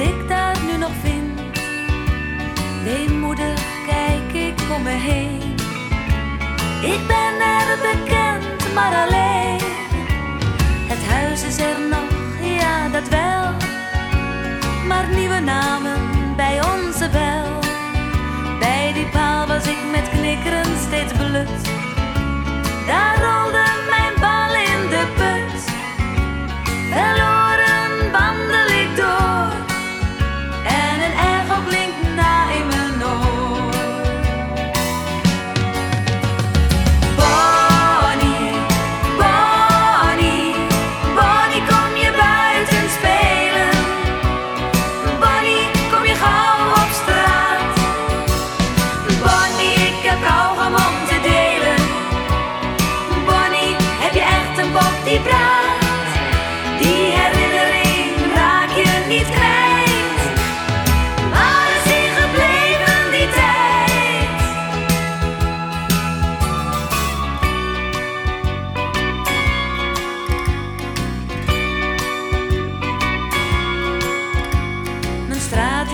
dat ik daar nu nog vind? Weemoedig kijk ik om me heen. Ik ben er bekend, maar alleen. Het huis is er nog, ja dat wel. Maar nieuwe namen bij onze bel. Bij die paal was ik met die praat? Die herinnering raak je niet kwijt. Waar is die gebleven die tijd? Mijn straat,